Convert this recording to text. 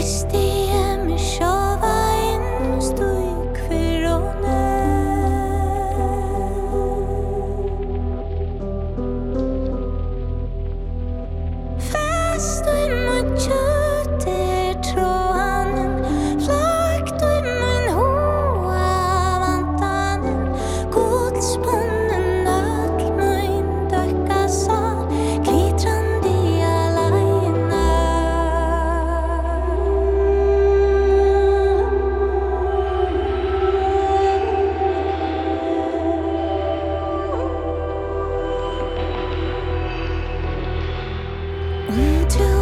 I stay We.